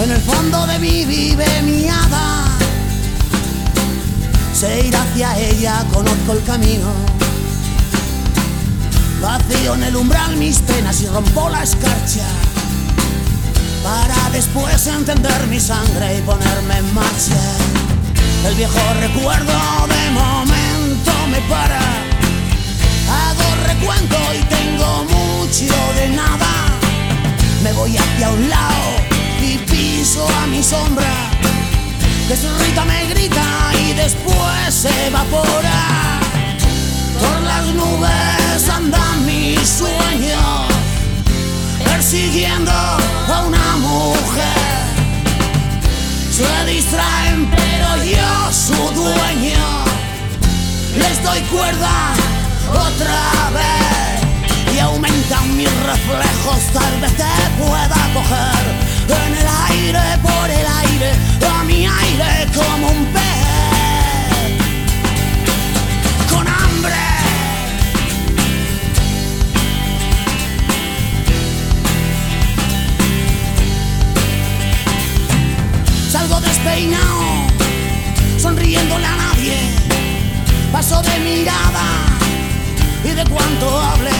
En el fondo de mí vive mi hada. Sé ir hacia ella, conozco el camino. Vacío en el umbral mis penas y rompo la escarcha. Para después entender mi sangre y ponerme en marcha. El viejo recuerdo de momento me para. Hago recuento y tengo mucho de nada. Por las nubes andan mis sueños, persiguiendo a una mujer. Se distraen, pero yo, su dueño, les doy cuerda otra vez y aumentan mis reflejos. Tal vez te pueda coger en el aire, por el aire, a mi aire como un despeinado, sonriéndole a nadie. Paso de mirada y de cuánto hable,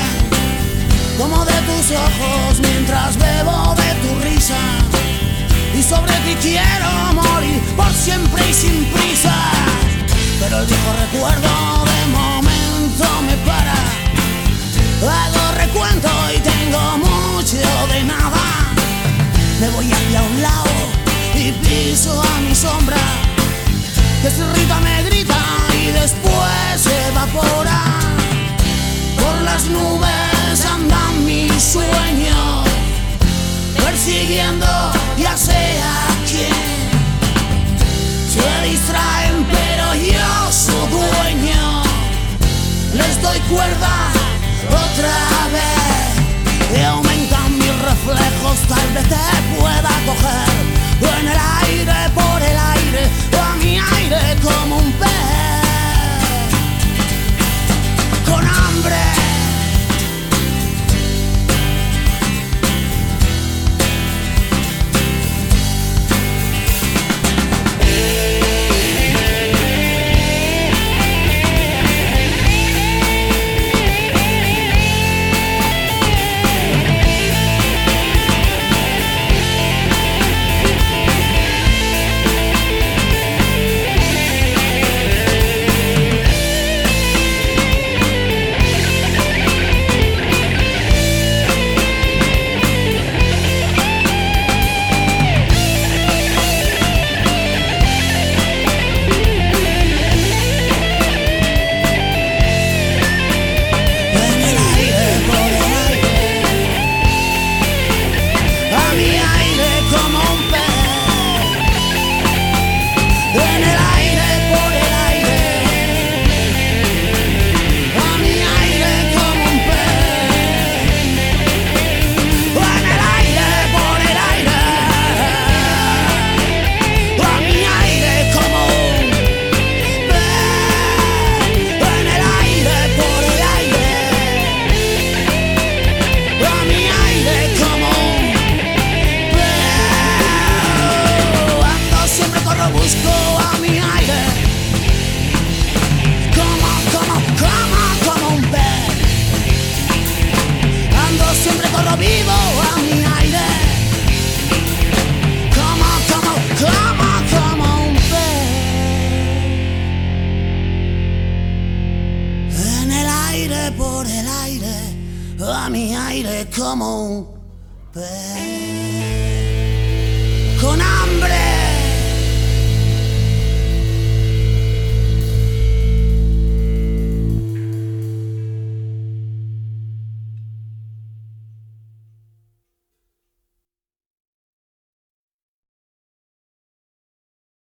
como de tus ojos mientras bebo de tu risa. Y sobre ti quiero morir por siempre y sin prisa. Pero el viejo recuerdo de momento me para. Hago recuento y tengo mucho de nada. Me voy hacia un lado piso a mi sombra. Que su rita me grita y después se evapora. Por las nubes andan mis sueños, persiguiendo ya sea quien. Se distraen, pero yo, su dueño, les doy cuerda otra vez. Y aumentan mis reflejos, tal vez te pueda coger. En el aire, aire, por el aire, a mi aire como un pez.